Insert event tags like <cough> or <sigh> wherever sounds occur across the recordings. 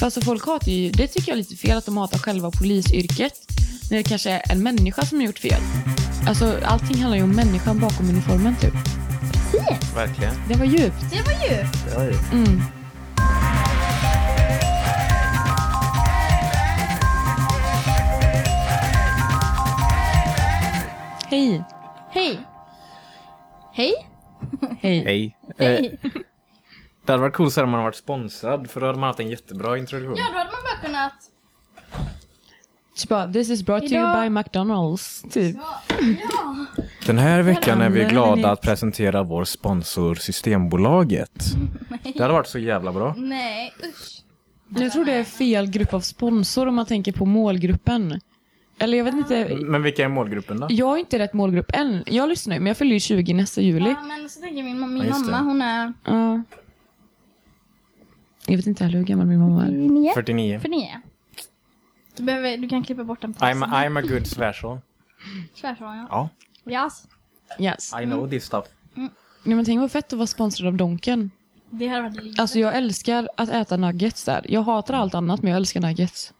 För alltså folk hatar ju, det tycker jag är lite fel att de hatar själva polisyrket. När det kanske är en människa som har gjort fel. Alltså allting handlar ju om människan bakom uniformen typ. Verkligen. Det var djupt. Det var djupt. Det var ju. Mm. Hej. Hej. Hej. Hej. Hej. Hej. Det hade varit coolt om man hade varit sponsrad, för då hade man haft en jättebra introduktion. Ja, då hade man bara kunnat... Typ bara, this is brought to you Idag- by McDonalds. Typ. Ja. Den här veckan är vi glada att presentera vår sponsor Systembolaget. Det hade varit så jävla bra. Nej, usch. Jag tror det är fel grupp av sponsor om man tänker på målgruppen. Eller jag vet inte. Men vilka är målgruppen då? Jag är inte rätt målgrupp än. Jag lyssnar ju, men jag fyller ju 20 nästa juli. Ja, men så tänker min, min Ja, mamma, hon är... Ja. Jag vet inte heller hur gammal min mamma är. 49. 49. För nio. Du, behöver, du kan klippa bort den pausen. I'm, I'm a good svärson. Svärson, ja. Ja, Yes. Yes. I know this stuff. Nej, men tänk vad fett att vara sponsrad av Donken. Det hade varit lite... Alltså jag älskar att äta nuggets där. Jag hatar allt annat men jag älskar nuggets.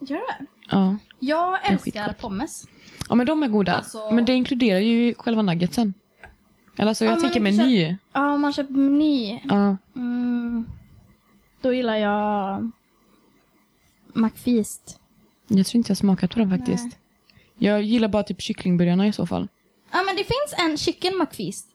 Gör det? Ja. Jag älskar pommes. Ja men de är goda. Alltså- Men det inkluderar ju själva nuggetsen. Eller alltså jag Ja, tänker meny. Ja, om man köper meny. Ja. Mm, då gillar jag McFeast. Jag tror inte jag smakat på den faktiskt. Nej. Jag gillar bara typ kycklingburgarna i så fall. Ja, men det finns en chicken McFeast.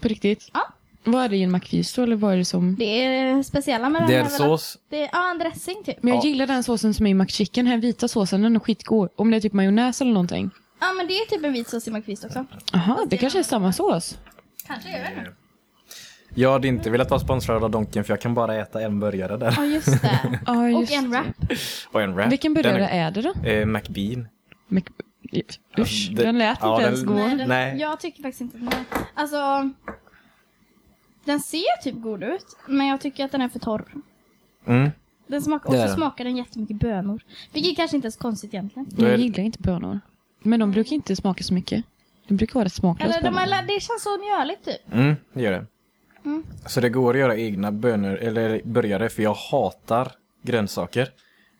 På riktigt. Ja. Vad är det i en McFeast då, eller vad är det som? Det är speciella med Det den är här sås. Det är, ja, en dressing typ. Men jag Ja. gillar den såsen som är i McChicken, den här vita såsen, den är skitgod. Om det är typ majonnäs eller någonting. Ja, men det är typ en vit sås i McFeast också. Jaha, det kanske är samma sås. Kanske, jag vet inte. Jag hade inte velat vara sponsrad av Donken för jag kan bara äta en burgare där. Ja, just det. <laughs> Ja, Och en wrap. Och en wrap. Vilken burgare Den är det då? Eh, McBean. Mc... Usch, det- den lät ja, inte den- ens god. Nej, den, Nej. Jag tycker faktiskt inte den är... Alltså... Den ser typ god ut, men jag tycker att den är för torr. Mm. Den smakar, och så den. smakar den jättemycket bönor. Vilket kanske inte är så konstigt egentligen. Jag gillar inte bönor. Men de brukar inte smaka så mycket. De brukar vara rätt smaklösa Eller de är, det känns så mjöligt typ. Mm, det gör det. Mm. Så det går att göra egna bönor, eller burgare, för jag hatar grönsaker.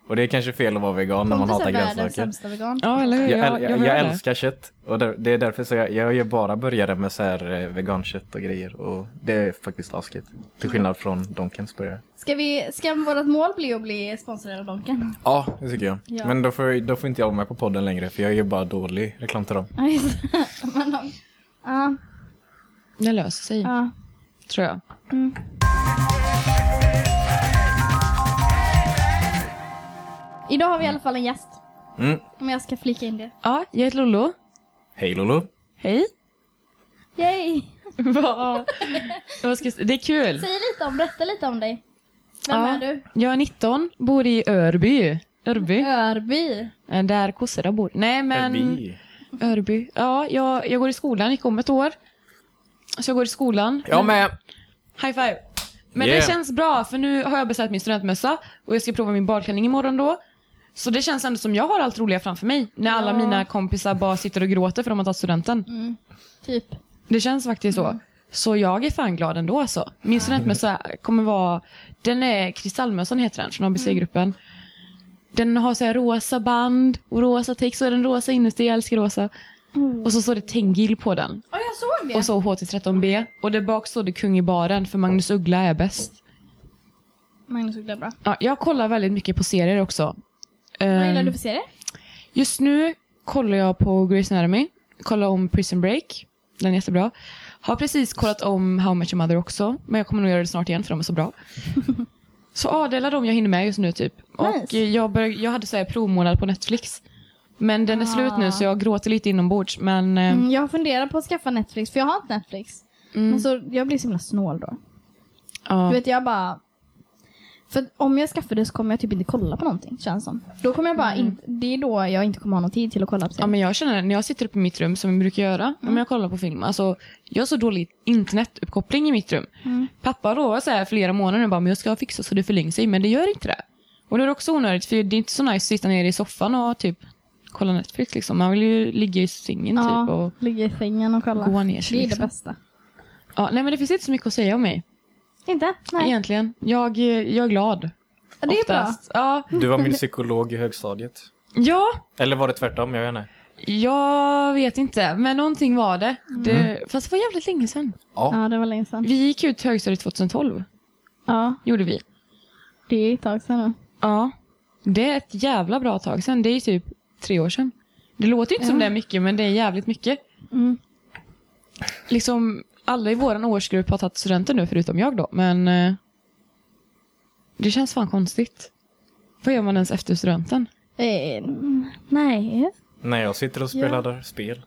Och det är kanske fel att vara vegan när man hatar grönsaker. vegan. Ja, eller hur? Jag, Jag, jag, jag, älskar kött och det, är därför så jag, jag gör bara burgare med så här eh, vegankött och grejer och det är faktiskt asket. Till skillnad från Donkens burgare. Ska, vi, ska vårt mål bli att bli sponsrade av Donken? Ja, det tycker jag. Ja. Men då får, då får inte jag vara med på podden längre för jag gör bara dålig reklam till dem. Ja, just det. <laughs> Men de- Ja, Det löser sig, ja. Tror jag. Mm. Idag har vi i alla fall en gäst. Mm. Om jag ska flika in det. Ja, jag heter Lollo. Hej Lolo. Hej. Yay! <laughs> Vad? Det är kul. Säg lite om, berätta lite om dig. Vem Ja. är du? Jag är 19, bor i Örby. Örby. Örby. Eh, Där kossorna bor. Nej men... Förbi. Örby. Ja, jag, jag går i skolan, gick om ett år. Så jag går i skolan. Jag med. High five. Men Yeah. det känns bra för nu har jag beställt min studentmössa och jag ska prova min badklänning imorgon då. Så det känns ändå som jag har allt roliga framför mig. När alla Ja. mina kompisar bara sitter och gråter för de har tagit studenten. Mm. Typ. Det känns faktiskt så. Så jag är fan glad ändå alltså. Min studentmössa kommer vara, den är Kristallmössan heter den från ABC-gruppen. Den har så här rosa band och rosa text och den rosa inuti, jag älskar rosa. Och så står det Tengil på den. Ja, jag såg det. Och så HT13B. Och där bak står det Kung i baren för Magnus Uggla är bäst. Magnus Uggla är bra. Ja, jag kollar väldigt mycket på serier också. Vad gillar Ehm, du för serie? Just nu kollar jag på Grey's Anatomy. Kollar om Prison Break. Den är jättebra. Har precis kollat om How Much Your Mother också. Men jag kommer nog göra det snart igen för de är så bra. <laughs> så alla de jag hinner med just nu typ. Och Nice. jag, bör, jag hade så här provmånad på Netflix. Men den är slut nu så jag gråter lite inombords. Men eh, Mm, jag funderar på att skaffa Netflix, för jag har inte Netflix. mm, Men så, jag blir så himla snål då. ja. Du vet, jag bara... För om jag skaffar det så kommer jag typ inte kolla på någonting, känns som. Då kommer jag bara Mm. inte... Det är då jag inte kommer ha någon tid till att kolla på Ja, serier. men jag känner när jag sitter uppe i mitt rum som jag brukar göra om jag kollar på film. Alltså, jag har så dålig internetuppkoppling i mitt rum. Mm. Pappa lovar så här flera månader bara, men jag ska fixa så det förlänger sig. Men det gör inte det. Och det är också onödigt för det är inte så nice att sitta ner i soffan och typ kolla Netflix liksom. Man vill ju ligga i sängen ja, typ och ligga i sängen och kolla. goa ner sig. det är liksom. det bästa. Ja, nej men det finns inte så mycket att säga om mig. Inte? Nej. Egentligen. Jag, jag är glad. Ja, det är bra. oftast. Ja. Du var min psykolog i högstadiet. ja, Eller var det tvärtom? Jag vet inte. jag vet inte. Men någonting var det. det. Fast det var jävligt länge sedan. Ja. Ja, det var länge sedan. Vi gick ut högstadiet 2012. Ja, Gjorde vi. det är ett tag sedan. Ja. Det är ett jävla bra tag sedan. Det är ju typ tre år sedan. Det låter ju inte som det är mycket, men det är jävligt mycket. Mm. Liksom, alla i vår årsgrupp har tagit studenten nu, förutom jag då. Men eh, det känns fan konstigt. Vad gör man ens efter studenten? Eh, nej. När jag sitter och spelar där spel.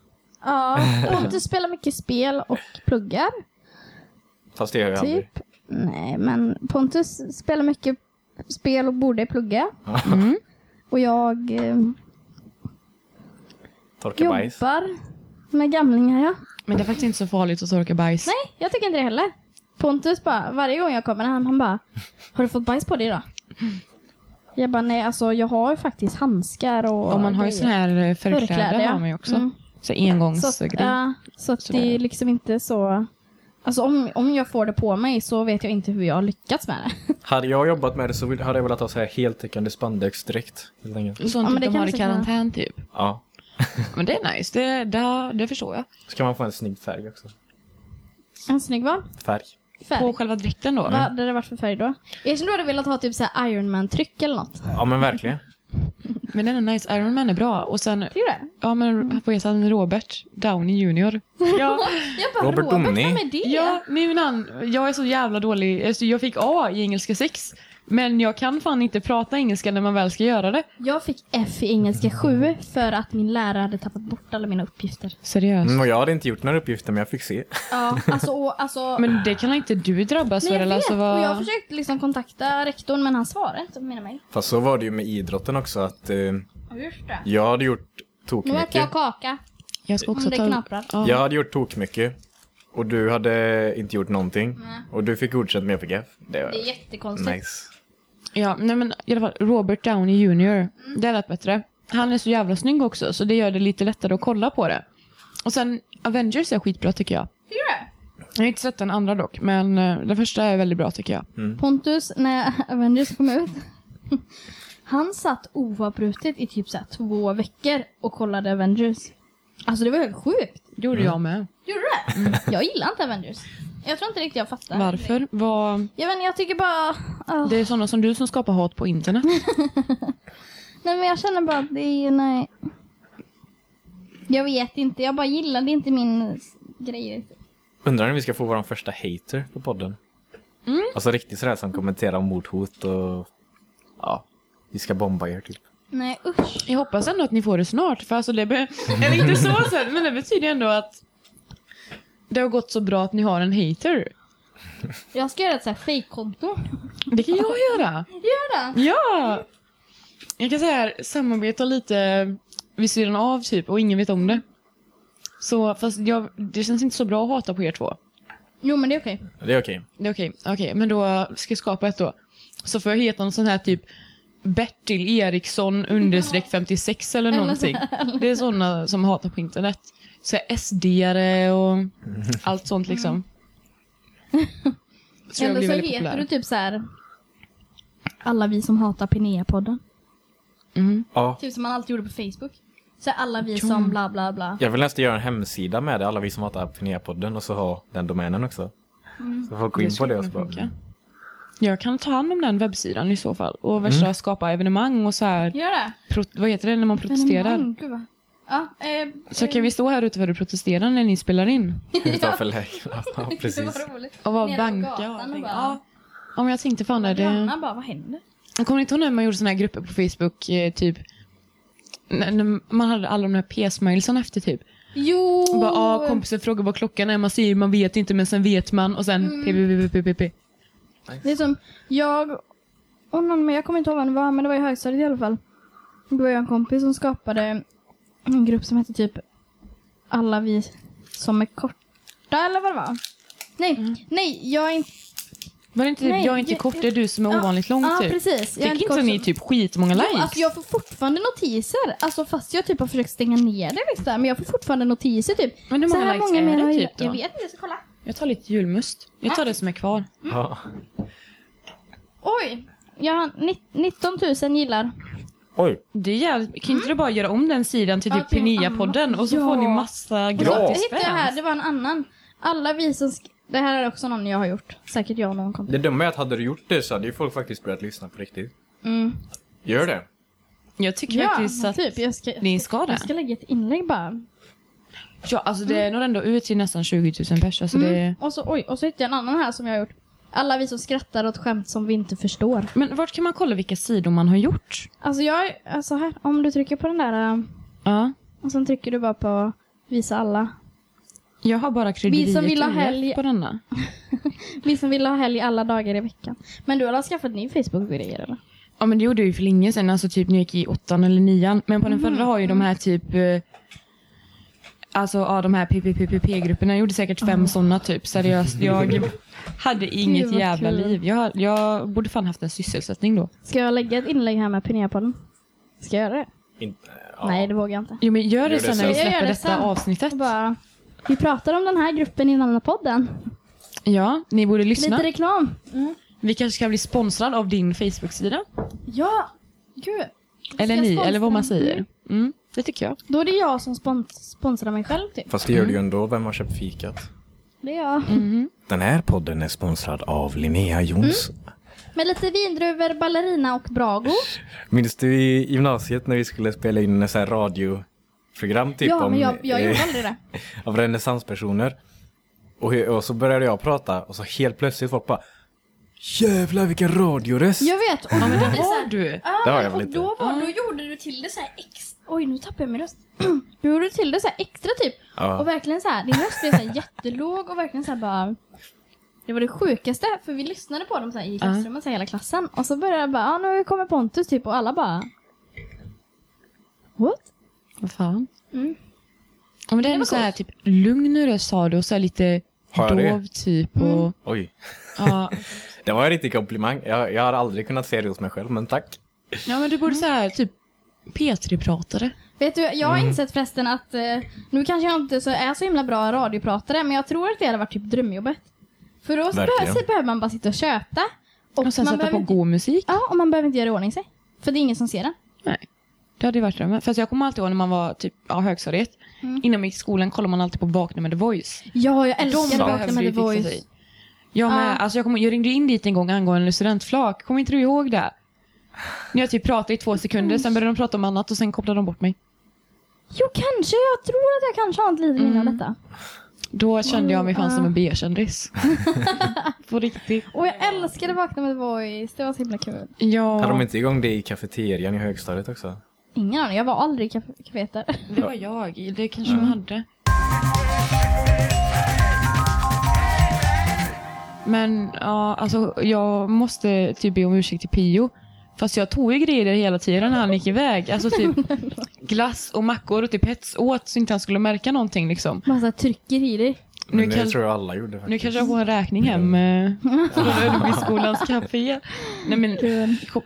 Ja, <laughs> Pontus spelar mycket spel och pluggar. Fast det gör jag aldrig. Typ. Nej, men Pontus spelar mycket spel och borde plugga. Mm. Och jag eh, Torka bajs. jobbar med gamlingar, ja. Men det är faktiskt inte så farligt att torka bajs. Nej, jag tycker inte det heller. Pontus bara, varje gång jag kommer hem, han bara, har du fått bajs på dig idag? Jag bara, nej alltså jag har ju faktiskt handskar och Och man har ju sån här eh, förkläde Förkläde, ja. har man ju också. Mm. Så Så, engångsgrej. att- ja, så att det är liksom inte så... Alltså om, om jag får det på mig så vet jag inte hur jag har lyckats med det. <laughs> Hade jag jobbat med det så hade jag velat ha så här heltäckande spandexdräkt. Helt enkelt. Sånt Ja, men det de kan har i karantän typ. Ja. <laughs> Men det är nice, det, det, det förstår jag. Så kan man få en snygg färg också. En snygg vad? Färg. Färg. På själva dräkten då. Vad hade det varit för färg då? Jag som du hade velat ha typ så här Iron Man-tryck eller något. Ja men verkligen. <laughs> Men den är nice, Iron Man är bra. Och sen, Tycker du det? ja men vad heter han, Robert Downey Jr. Ja, <laughs> Jag bara, Robert Robert, Downey. vem är det? ja nej, men han, jag är så jävla dålig. Alltså, jag fick A i engelska 6. Men jag kan fan inte prata engelska när man väl ska göra det. Jag fick F i engelska 7 för att min lärare hade tappat bort alla mina uppgifter. Seriöst. Mm, och jag hade inte gjort några uppgifter men jag fick se. Ja, alltså, och, alltså <laughs> Men det kan inte du drabbas Nej, för? jag Eller vet. alltså, Och vad... jag försökte liksom kontakta rektorn men han svarade inte på mina mejl. Fast så var det ju med idrotten också att eh, Just det. jag hade gjort Nu tok äter jag kaka. jag ska också ta. Ja. Jag hade gjort tok mycket. Och du hade inte gjort någonting. Och du fick godkänt men jag fick F. Det var Det är jättekonstigt. nice. Ja, nej men i alla fall Robert Downey Jr. Det lät bättre. Han är så jävla snygg också, så det gör det lite lättare att kolla på det. Och sen Avengers är skitbra tycker jag. Det? Jag har inte sett den andra dock, men eh, den första är väldigt bra tycker jag. Pontus, när <laughs> Avengers kom ut, <laughs> han satt oavbrutet i typ så här två veckor och kollade Avengers. Alltså det var helt sjukt. Gjorde jag med. Gjorde du det? Jag gillar inte Avengers. Jag tror inte riktigt jag fattar. Varför? Vad... Jag vet inte, jag tycker bara... ah. Det är sådana som du som skapar hat på internet. <laughs> Nej men jag känner bara att det är, nej. Jag vet inte, jag bara gillade inte min grej. Undrar när vi ska få vår första hater på podden. Mm. Alltså riktigt sådär som kommenterar mordhot och ja, vi ska bomba er typ. Nej usch. Jag hoppas ändå att ni får det snart, för alltså det... Be... <laughs> Eller inte så sett, men det betyder ändå att det har gått så bra att ni har en hater. Jag ska göra ett så här fejkkonto. Det kan jag göra. Gör det? Ja! Jag kan säga här, samarbeta lite vid sidan av typ och ingen vet om det. Så, fast jag, det känns inte så bra att hata på er två. Jo men det är okej. Det är okej. Det är okej, okej, men då ska jag skapa ett då. Så får jag heta någon sån här typ Bertil Eriksson understreck 56 eller någonting. Det är sådana som hatar på internet. Så här SD-are och allt sånt liksom. Så jag Eller blir så heter populär. du typ så här. Alla vi som hatar Pinea-podden. Mm. Ja, Typ som man alltid gjorde på Facebook. Så här, alla vi som bla bla bla. jag vill nästan göra en hemsida med det, alla vi som hatar Pinea-podden och så ha den domänen också. Så folk går in på skulle det och så kunna bara. Jag kan ta hand om den webbsidan i så fall. Och värsta skapa evenemang och så här. Gör det? Pro, vad heter det när man protesterar? Evenemang, Ja, eh, Så kan vi stå här utanför och protestera när ni spelar in? <laughs> utanför lägenheten. Ja, <laughs> Det precis. var roligt. Och vara banka och allting. bara- Ja. ja, men jag tänkte fan är det... Grannar bara, vad händer? Jag kommer inte ihåg när man gjorde såna här grupper på Facebook, eh, typ. När, när man hade alla de här p-smilesen efter typ. Jo! Bara, ah, kompisen frågar vad klockan är, man säger man vet inte men sen vet man och sen Mm. p, p, p, p, p, p. Det är som jag och någon mer, jag kommer inte ihåg vem det var, men det var i högstadiet i alla fall. Då var jag en kompis som skapade en grupp som hette typ Alla vi som är korta eller vad det var. Nej, Mm. nej, jag är inte... Var det inte typ, Nej, jag är inte jag- kort, det är du som är Ja, ovanligt lång Ja, typ? precis. Fick inte ni typ skitmånga likes? Jo, alltså jag får fortfarande notiser. Alltså fast jag typ har försökt stänga ner det liksom. Men jag får fortfarande notiser typ. Men hur Så många här likes många är det jag- typ då? Jag vet inte, jag ska kolla. Jag tar lite julmust. Jag tar det som är kvar. Ja. Oj! Jag har ni- 19 000 gillar. Oj. Det är jävligt, kan inte du bara göra om den sidan till Ja, typ till en Penia-podden och så annan. får ni Ja. massa Ja. Det gratis hittade jag här, fans? det var en annan. Alla vi som... Det här är också någon jag har gjort. Säkert jag och någon kompis. Det dumma är att hade du gjort det så hade ju folk faktiskt börjat lyssna på riktigt. Mm. Gör det. Jag tycker Ja, faktiskt att typ. Jag ska, ni ska det. jag ska lägga ett inlägg bara. Ja, alltså det når ändå ut till nästan 20 000 pers. Alltså det... Mm. Och, så, oj, och så hittade jag en annan här som jag har gjort. Alla vi som skrattar åt skämt som vi inte förstår. Men vart kan man kolla vilka sidor man har gjort? Alltså jag, alltså här, om du trycker på den där äh, Ja. och sen trycker du bara på visa alla. Jag har bara krydderiet som vill ha helg- på denna. <laughs> Vi som vill ha helg alla dagar i veckan. Men du har väl skaffat ny Facebook-grejer eller? Ja men det gjorde jag ju för länge sedan, alltså typ när jag gick i åttan eller nian. Men på den Mhm. förra har ju de här typ eh, Alltså ja, de här PPPP-grupperna. Jag gjorde säkert fem sådana typ. Seriöst. Jag hade Gud, inget vad jävla kul. liv. Jag, jag borde fan haft en sysselsättning då. Ska jag lägga ett inlägg här med Pinea-podden? Ska jag göra det? In, ja. Nej, det vågar jag inte. Jo men gör det Gör det sen när vi släpper det detta sen. avsnittet. Bara, vi pratar om den här gruppen i den podden. Ja, ni borde lyssna. Lite reklam. Vi kanske ska bli sponsrad av din Facebook-sida. Ja! Gud. Eller ni, sponsra eller vad man säger. Mm, det tycker jag. Då är det jag som spons sponsrar mig själv typ. Fast det gör du ju ändå. Vem har köpt fikat? Det är jag. Mhm. Den här podden är sponsrad av Linnea Jonsson. Med lite vindruvor, ballerina och Brago. Minns du i gymnasiet när vi skulle spela in en sån här radioprogram typ ja, om men jag, jag eh, gjorde aldrig det. <laughs> av renässanspersoner. Och, och så började jag prata och så helt plötsligt folk bara Jävlar vilken radioröst! Jag vet. Och Ja men då det var det har du. Ja, Det har jag och väl lite. då, var, då gjorde du till det så här extra... Oj, nu tappade jag min röst. <clears throat> Du gjorde till det så här extra typ. Ja. Och verkligen så här, din röst blev så här jättelåg och verkligen så här bara... Det var det sjukaste, för vi lyssnade på dem så här i klassrummet, så här hela klassen. Och så började jag bara, ja nu kommer Pontus typ och alla bara... What? Vad fan. Mm. Ja, men det är var ändå så här typ lugn röst har du och så här lite det? dov typ. Och, Oj. ja. <laughs> Det var en riktig komplimang. Jag, jag har aldrig kunnat se det hos mig själv, men tack. ja men du borde så här typ P3-pratare. Vet du, jag har insett förresten att, eh, nu kanske jag inte så, är så himla bra radiopratare, men jag tror att det hade varit typ drömjobbet. För då behöver, man bara sitta och köta. Och, Och sen sätta på inte, god musik. Ja, och man behöver inte göra i ordning sig. För det är ingen som ser den. Nej. Det hade ju varit drömmen. Fast jag kommer alltid ihåg när man var typ ja, högstadiet. Innan man gick i skolan kollade man alltid på Vakna med The Voice. Ja, jag De älskar Vakna med The Voice. Jag med. Ja. Alltså jag, kommer, jag ringde in dit en gång angående studentflak. Kommer inte du ihåg det? När jag typ pratade i två sekunder, sen började de prata om annat och sen kopplade de bort mig. Jo, kanske. Jag tror att jag kanske har ett litet minne av Mm. detta. Då kände jag mig fan som en B-kändis. <laughs> På riktigt. Och jag älskade Vakna med Voice. Det var så himla kul. Ja, Hade de inte igång det i kafeterian i högstadiet också? Ingen aning. Jag var aldrig i kaf- kaféet där. det var jag. Det kanske de hade. Men ja, alltså jag måste typ be om ursäkt till Pio. Fast jag tog ju grejer hela tiden när han gick iväg. Alltså typ <laughs> glass och mackor och typ hets åt så inte han skulle märka någonting liksom. Massa trycker i dig. Nu, Men det kan, tror jag alla gjorde faktiskt. nu kanske jag får en räkning hem från <laughs> Örebyskolans café. Nej men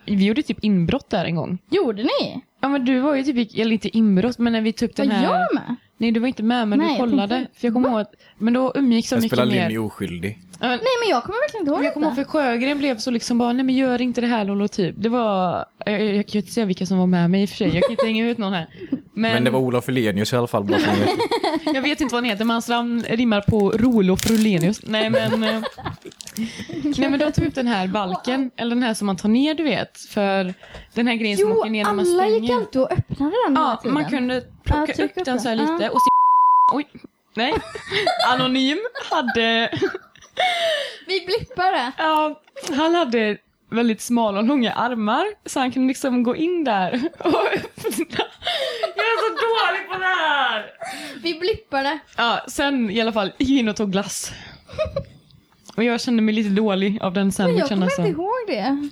vi gjorde typ inbrott där en gång. Gjorde ni? Ja men du var ju typ, eller inte inbrott men när vi tog Var den här. jag med? Nej du var inte med men Nej, du jag kollade. tänkte- För jag kommer ihåg att, men då umgicks så Jag mycket spelar mer. Linny oskyldig. Men, Nej, men jag kommer verkligen inte ihåg jag kommer ihåg för Sjögren blev så liksom bara, nej men gör inte det här Lolo typ. Det var, jag, jag, jag kan ju inte säga vilka som var med mig i och för sig. Jag kan inte hänga ut någon här. Men, Men det var Olof Elenius i alla fall. Bara som vet. <laughs> jag vet inte vad han heter men hans namn rimmar på Rolof Rolenius. Nej men, eh, nej men då tog upp den här balken, eller den här som man tar ner du vet. För den här grejen som Jo, åker ner när man alla gick stänger. alltid och öppnade den Ja, tiden. man kunde plocka Ja, trycka upp den upp så här lite Ja. och se Oj, nej. Anonym hade, Vi blippade. ja, han hade väldigt smala och långa armar så han kunde liksom gå in där och öppna. Jag är så dålig på det här! Vi blippade. Ja, sen i alla fall gick jag in och tog glass. Och jag kände mig lite dålig av den Men jag sandwichen kommer alltså. inte ihåg det.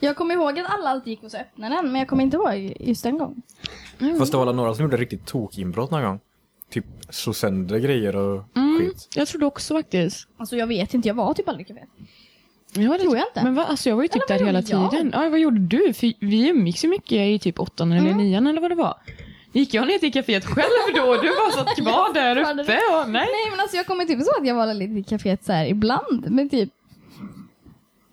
Jag kommer ihåg att alla alltid gick och så öppnade den, men jag kommer inte ihåg just den gången. Fast det var några som gjorde riktigt tokinbrott någon gång. Slog sönder grejer och Mm, skit. jag trodde också faktiskt. Alltså jag vet inte, jag var typ aldrig i kaféet. Jag var Tror jag inte. Men va, alltså jag var ju typ Eller där hela jag? tiden. Ja, vad gjorde du? För vi umgicks ju mycket i typ åttan eller Mm. nian eller vad det var. Gick jag ner till kaféet själv då och du bara satt kvar där <laughs> uppe? Och, nej. Nej men alltså jag kommer typ så att jag var lite i kaféet så här ibland. Men typ.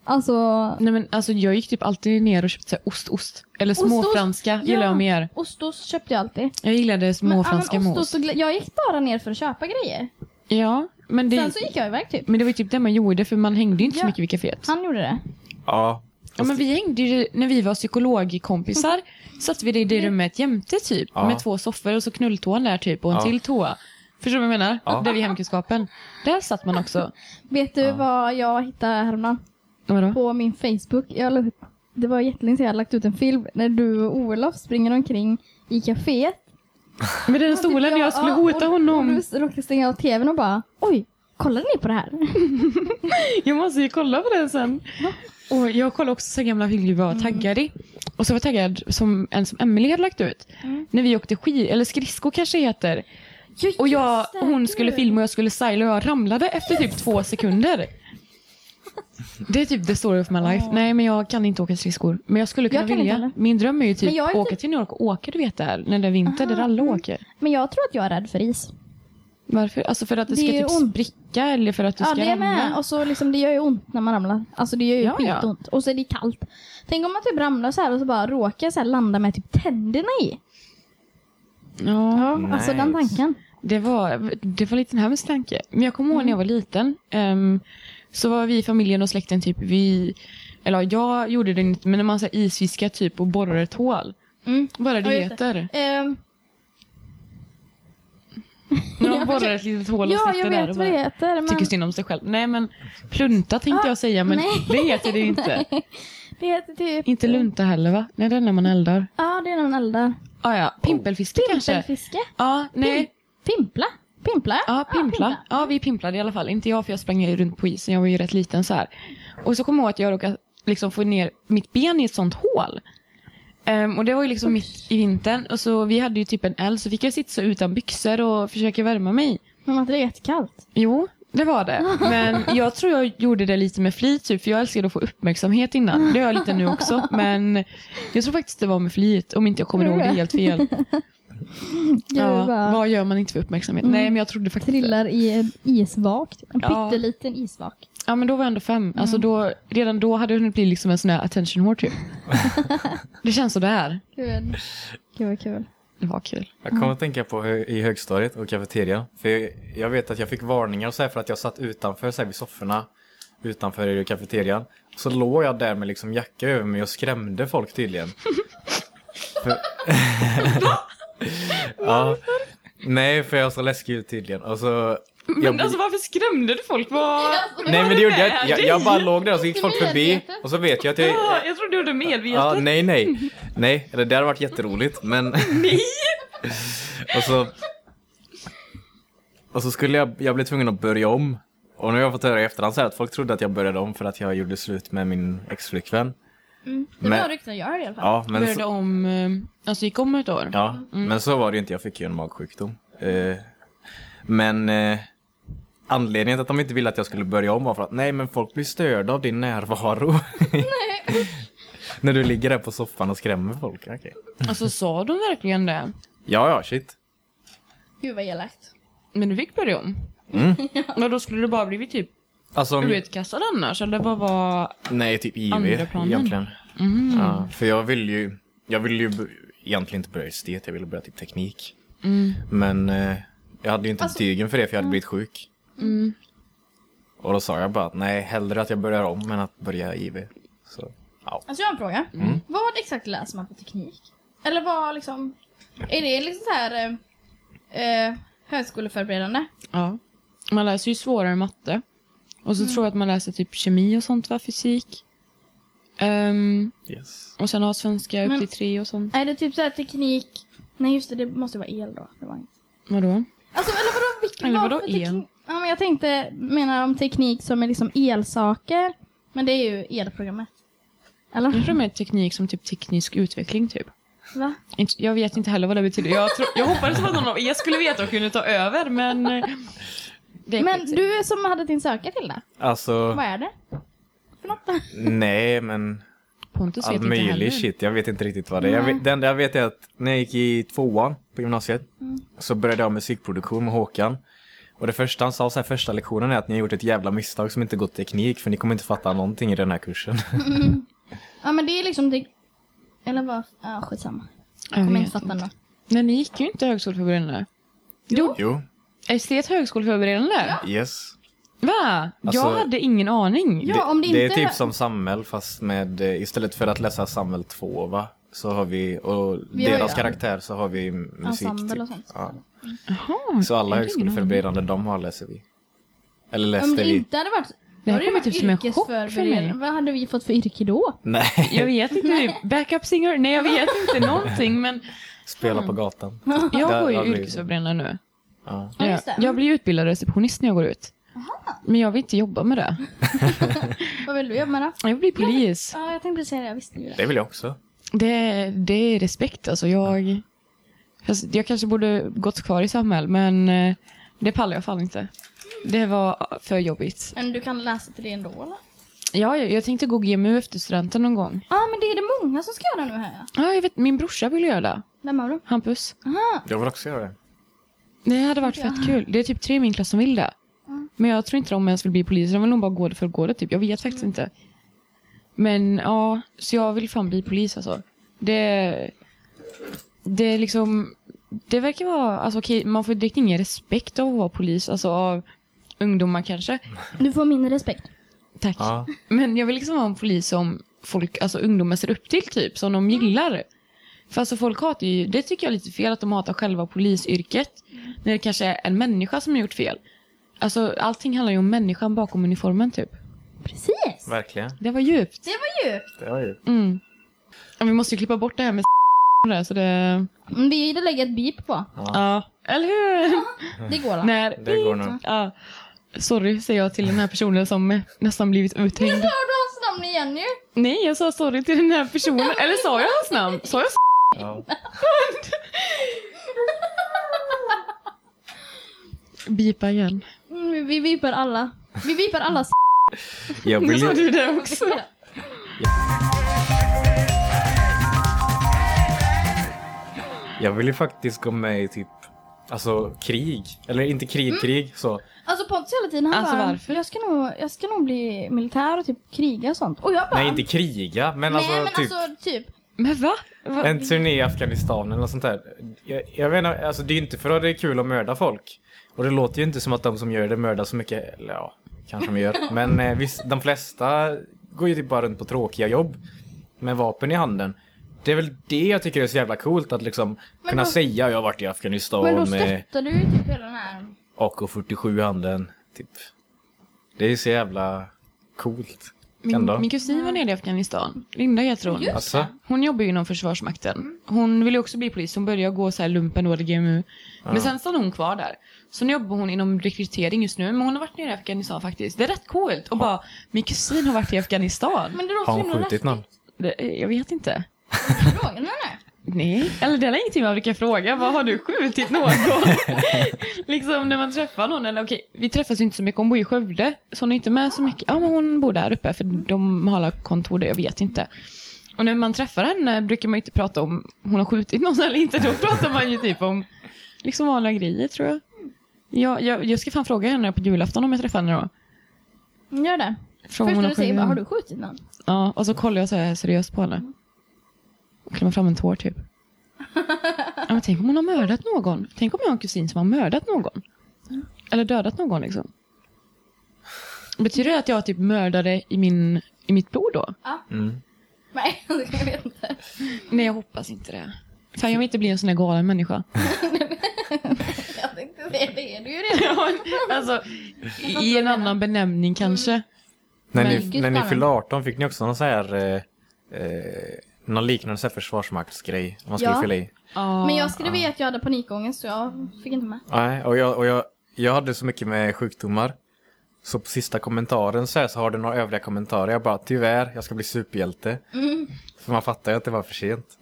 Alltså. nej men alltså jag gick typ alltid ner och köpte så här, ost, ost. Eller Ost, ost. småfranska gillar jag mer. Ostost köpte jag alltid. Jag gillade Men, småfranska ja, men med ostost ost. och gla- jag gick bara ner för att köpa grejer. Ja, men det, Sen så gick jag iväg typ. men det var ju typ det man gjorde för man hängde ju inte så Ja. mycket vid kaféet. Han gjorde det. Ja. Ja, men vi hängde ju när vi var psykologkompisar. <laughs> satt vi i det rummet jämte typ. Ja. Med två soffor och så knulltån där typ och en Ja. till toa. Förstår du vad jag menar? Ja. Där vid hemkunskapen. Där satt man också. Vet du vad jag hittade häromdagen? Vadå? På min Facebook. Jag la det var jättelänge sedan jag lagt ut en film när du och Olof springer omkring i kaféet. Med den stolen jag skulle hota och, honom. Och du råkade stänga av tvn och bara oj, kollade ni på det här? <laughs> Jag måste ju kolla på den sen. Och jag kollade också så gamla filmer jag var taggad i. Och så var jag taggad som en som Emily hade lagt ut. När vi åkte skid, eller skridsko kanske heter. Ja, Och jag, hon skulle filma och jag skulle styla och jag ramlade efter typ två sekunder. Det är typ the story of my life. Nej men jag kan inte åka skridskor. Men jag skulle kunna Jag vilja. Min dröm är ju typ är åka typ- till New York och åka du vet där. När det är vinter där Aha, alla mm. åker. Men jag tror att jag är rädd för is. Varför? Alltså för att det, Det ska typ ont. spricka eller för att du Ja, ska det är ramla? med. Och så liksom, det gör ju ont när man ramlar. Alltså det gör ju Ja, ja. skitont. Och så är det kallt. Tänk om man typ ramlar så här och så bara råkar så här landa med typ tänderna i. Ja. Ja, alltså den Nice. tanken. Det var, det var lite en hemsk tanke. Men jag kommer ihåg när jag var liten. ehm, så var vi i familjen och släkten typ, vi, eller ja, jag gjorde det inte, men när man så här isfiskar typ och borrar ett hål. Mm. Vad är det Ja, heter? När man borrar ett litet hål och ja, jag sitter där och bara heter. Men tycker synd om sig själv. Nej men plunta tänkte Ah, jag säga, men nej. det heter det ju inte. <laughs> det heter typ... Inte lunta heller va? Nej det är när man eldar. Ja, det är när man eldar. Ah, ja, pimpelfiske kanske? Pimpelfiske. Ja, nej. Pimpla. Pimpla? Ja, pimpla. Ja, vi pimplade i alla fall. Inte jag för jag sprang ju runt på isen, jag var ju rätt liten så här. Och så kommer jag ihåg att jag råkade liksom få ner mitt ben i ett sånt hål. Ehm, och det var ju liksom mitt i vintern. Och så vi hade ju typ en eld så fick jag sitta så utan byxor och försöka värma mig. Men var inte det jättekallt? Jo, det var det. Men jag tror jag gjorde det lite med flit typ, för jag älskade att få uppmärksamhet innan. Det gör jag lite nu också. Men jag tror faktiskt det var med flit, om inte jag kommer ihåg det? helt fel. Ja, bara vad gör man inte för uppmärksamhet? Mm. Nej, men jag trodde faktiskt det. trillar i en isvak. En Ja. pytteliten isvak. Ja men då var jag ändå fem. Alltså Mm. då, redan då hade jag hunnit bli liksom en sån här attention whore typ. <laughs> det känns sådär. Kul. Gud vad kul. Det var kul. Jag kommer att tänka på i högstadiet och kafeterian. För jag, jag vet att jag fick varningar och så här för att jag satt utanför så här vid sofforna. Utanför i kafeterian. Så låg jag där med liksom jacka över mig och skrämde folk tydligen. <laughs> för... <laughs> <laughs> ja. Nej, för jag såg läskig ut tydligen. Och så... Men jag, alltså varför skrämde du folk? Vad... nej men det gjorde jag Jag, jag bara låg där och så gick folk förbi. Och så vet jag att jag... Ja, jag trodde du gjorde medvetet. Ja, nej, nej. <laughs> Nej, eller det hade varit jätteroligt, men... Nej! <laughs> och så... Och så skulle jag, jag bli tvungen att börja om. Och nu har jag fått höra i efterhand så här att folk trodde att jag började om för att jag gjorde slut med min exflickvän. Det Men- var rykten jag hörde i alla fall. Ja, men Började så, om, eh, alltså gick om ett år. ja, men så var det ju inte. Jag fick ju en magsjukdom. Eh, men eh, anledningen till att de inte ville att jag skulle börja om var för att nej, men folk blir störda av din närvaro. <laughs> När du ligger där på soffan och skrämmer folk. Okej. Alltså sa de verkligen det? Ja, ja, shit. Gud vad elakt. Men du fick börja om? Mm. <laughs> Men då skulle du bara blivit typ Alltså, om, utkastad annars? Eller vad var... nej, typ IV Andra planen. egentligen. Mm. Ja, för jag vill ju, jag vill ju egentligen inte börja estet, jag ville börja typ teknik. Mm. Men eh, jag hade ju inte Alltså- betygen för det för jag hade blivit sjuk. Mm. Och då sa jag bara att nej, hellre att jag börjar om än att börja IV. Så, ja. Alltså jag har en fråga. Mm. Vad exakt läser man på teknik? Eller vad liksom... Är det liksom så här... Eh, eh, högskoleförberedande? Ja. Man läser ju svårare matte. Och Mm. så tror jag att man läser typ kemi och sånt va? Fysik. Ehm, Yes. och sen har svenska upp till tre och sånt. Är det typ så här teknik... Nej just det, det måste vara el då. Det var inte. Vadå? Alltså eller vadå? Vilken, Eller vad vadå el? teknik- Ja men jag tänkte, menar om teknik som är liksom elsaker. Men det är ju elprogrammet. Eller? Jag tror det är teknik som typ teknisk utveckling typ. Va? Jag vet inte heller vad det betyder. Jag, tror, jag hoppades att någon av er skulle veta och kunde ta över men... Men du som hade din söka till det. Alltså, Vad är det? För något då? nej men Pontus vet All inte heller. möjlig shit, jag vet inte riktigt vad det är. Jag vet, det enda jag vet är att när jag gick i tvåan på gymnasiet så började jag musikproduktion med Håkan. Och det första han sa så här första lektionen är att ni har gjort ett jävla misstag som inte gått teknik för ni kommer inte fatta någonting i den här kursen. <laughs> Ja men det är liksom det... Eller vad? Ja skitsamma. Jag Jag kommer vet inte fatta ändå. Nej, ni gick ju inte högskoleförberedande. Jo. jo, Estet högskoleförberedande? yes. Va? Alltså- jag hade ingen aning. Ja, om det det inte- är typ som Sammel fast med, eh, istället för att läsa Sammel 2 va? Så har vi, och Vi deras karaktär så har vi musik Ensemble typ. och sånt. Ja. Jaha, Så alla högskoleförberedande de har läser vi. Eller Om läste det vi. inte hade varit... Det här kommer varit typ som en chock för yrkesförberedande. mig. Vad hade vi fått för yrke då? Nej, <laughs> Jag vet inte, typ <laughs> backup singer? Nej, jag vet inte <laughs> någonting, men spela på gatan. jag går ju vi- yrkesförberedande nu. Ja. Ja, just det. Jag blir utbildad receptionist när jag går ut. Men jag vill inte jobba med det. <laughs> Vad vill du jobba med då? Jag vill bli polis. Ja, jag tänkte precis säga det. Jag visste ju det. Det vill jag också. Det, det är respekt alltså. Jag, fast jag kanske borde gått kvar i samhäll, men eh, det pallar jag fan inte. Det var för jobbigt. Men du kan läsa till det ändå eller? Ja, jag, jag tänkte gå GMU efter studenten någon gång. Ja, men det är det många som ska göra nu här. ja. Ja, jag vet, min brorsa vill göra det. Vem har du? Hampus. Aha. Jag vill också göra det. Det hade varit fett kul. Det är typ tre i min klass som vill det. Men jag tror inte de ens vill bli poliser. De vill nog bara gå det för att gå det typ. Jag vet faktiskt inte. Men ja, så jag vill fan bli polis alltså. Det, det är liksom, det verkar vara, alltså okej, man får direkt ingen respekt av att vara polis, alltså av ungdomar kanske. Du får min respekt. Tack. Ja. Men jag vill liksom vara en polis som folk, alltså ungdomar ser upp till typ, som de gillar. För alltså folk hatar ju, det tycker jag är lite fel att de hatar själva polisyrket. När det kanske är en människa som har gjort fel. Alltså allting handlar ju om människan bakom uniformen typ. Precis. Verkligen. Det var djupt. Det var djupt. Det var ju. Mm. Ja, vi måste ju klippa bort det här med <laughs> där, så det... Mm, Vi lägger ett beep på. Ja. Eller hur? Det går då. När... Det går nog. Ja. Sorry säger jag till den här personen som nästan blivit uthängd. Hör du hans namn igen ju? Nej, jag sa sorry till den här personen. <laughs> Eller sa jag hans namn? Sa jag Ja. <laughs> Bipa igen. Mm, vi- vi vipar alla. Vi vipar alla. Jag Nu vill, <laughs> sa ju- du det också. jag vill ju faktiskt gå med i typ, alltså krig. Eller inte krig, krig så. Alltså Pontus hela tiden han Alltså, bara, varför? Jag ska, nog, jag ska nog bli militär och typ kriga och sånt. Och jag bara, Nej, inte kriga, men alltså Nej men typ alltså typ. Men va? va? en turné i Afghanistan eller något sånt där. Jag, jag menar, alltså det är ju inte för att det är kul att mörda folk. Och det låter ju inte som att de som gör det mördar så mycket, eller ja, kanske de gör. <laughs> Men eh, visst, de flesta går ju typ bara runt på tråkiga jobb med vapen i handen. Det är väl det jag tycker är så jävla coolt att liksom kunna då- säga jag har varit i Afghanistan Men då stöttar du ju typ hela den här. AK47 i handen. Typ. Det är så jävla coolt. Min, min kusin var nere i Afghanistan. Linda heter hon. Just Hon jobbar ju inom Försvarsmakten. Hon ville ju också bli polis. Hon började gå så här lumpen då, eller GMU. Men sen stannade hon kvar där. Så nu jobbar hon inom rekrytering just nu. Men hon har varit nere i Afghanistan faktiskt. Det är rätt coolt. Och bara, min kusin har varit i Afghanistan. Men det har hon skjutit någon? Det, jag vet inte. Frågan är det. Nej, eller det är ingenting man brukar fråga. Vad har du skjutit någon? <laughs> liksom när man träffar någon. Eller okej, vi träffas ju inte så mycket. Hon bor i Skövde. Så hon är inte med så mycket. Ja, men hon bor där uppe för de har alla kontor där. Jag vet inte. Och när man träffar henne brukar man inte prata om hon har skjutit någon eller inte. Då pratar man ju typ om liksom vanliga grejer tror jag. Jag, jag, jag ska fan fråga henne på julafton om jag träffar henne då. Gör det. Fråga om Första hon du säger bara, har du skjutit någon? Ja, och så kollar jag så här seriöst på henne. Och klämmer fram en tår typ. <laughs> Ja, men tänk om hon har mördat någon. Tänk om jag har en kusin som har mördat någon. Eller dödat någon liksom. Betyder det att jag typ mördare i, min, i mitt blod då? mm. Nej, <laughs> jag vet inte. Nej, jag hoppas inte det. Fan, jag vill inte bli en sån där galen människa. <laughs> Jag tänkte säga det, är du ju redan. Ja, alltså, i en annan benämning kanske. När, Men ni, när ni fyllde 18 fick ni också någon så här, eh, eh, någon liknande så här försvarsmaktsgrej man skulle Ja. fylla i. Ja. Men jag skrev i att jag hade panikångest så jag fick inte med. Nej, och jag, och jag, jag hade så mycket med sjukdomar. Så på sista kommentaren så, här, så har du några övriga kommentarer. Jag bara, tyvärr, jag ska bli superhjälte. För man fattar ju att det var för sent. <laughs>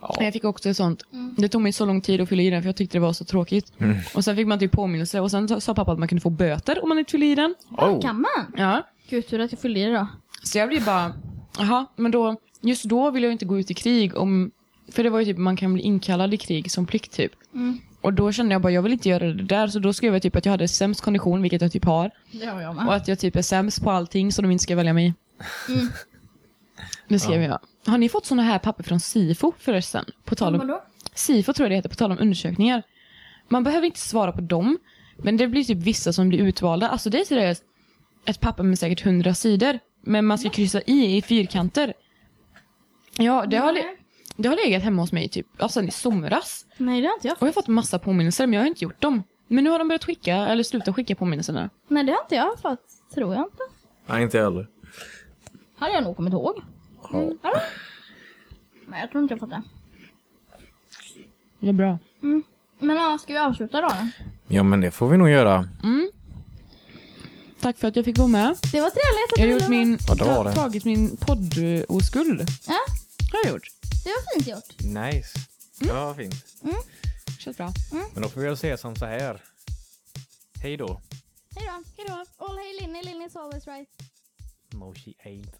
ja. Jag fick också ett sånt. Det tog mig så lång tid att fylla i den för jag tyckte det var så tråkigt. Och sen fick man typ påminnelse och sen sa pappa att man kunde få böter om man inte fyllde i den. Oh. Kan man? Ja. Gud, tur att jag fyllde i det då. Så jag blev bara, Jaha, men då, just då ville jag inte gå ut i krig om, för det var ju typ, man kan bli inkallad i krig som plikt typ. Mm. Och då kände jag bara, jag vill inte göra det där, så då skrev jag typ att jag hade sämst kondition, vilket jag typ har. Det har jag Och att jag typ är sämst på allting, så de inte ska välja mig. Mm. <laughs> Det skrev jag. Har ni fått såna här papper från SIFO förresten? På tal om? SIFO tror jag det heter, på tal om undersökningar. Man behöver inte svara på dem, men det blir typ vissa som blir utvalda. Alltså det är seriöst ett papper med säkert hundra sidor. Men man ska kryssa i i fyrkanter. Ja, det har, le- det har legat hemma hos mig typ, alltså i somras. Nej, det har inte jag. Och jag har fått massa påminnelser, men jag har inte gjort dem. Men nu har de börjat skicka, eller slutat skicka påminnelserna. Nej, det har inte jag fått. Tror jag inte. Nej, inte jag heller. Hade jag nog kommit ihåg. Ja. Eller? Nej, jag tror inte jag fått det. Det är bra. Men ja, ska vi avsluta då? då? ja, men det får vi nog göra. Tack för att jag fick vara med. Det var trevligt att Jag har gjort min, Ja, det var jag har det. tagit min podd-oskuld. Ja, Har jag gjort. det var fint gjort. Nice. Ja, vad fint. Känns bra. Men då får vi väl se som så här. Hej då. Hej då. Hej då. All hail Linny, Linny's always right. No, she ain't.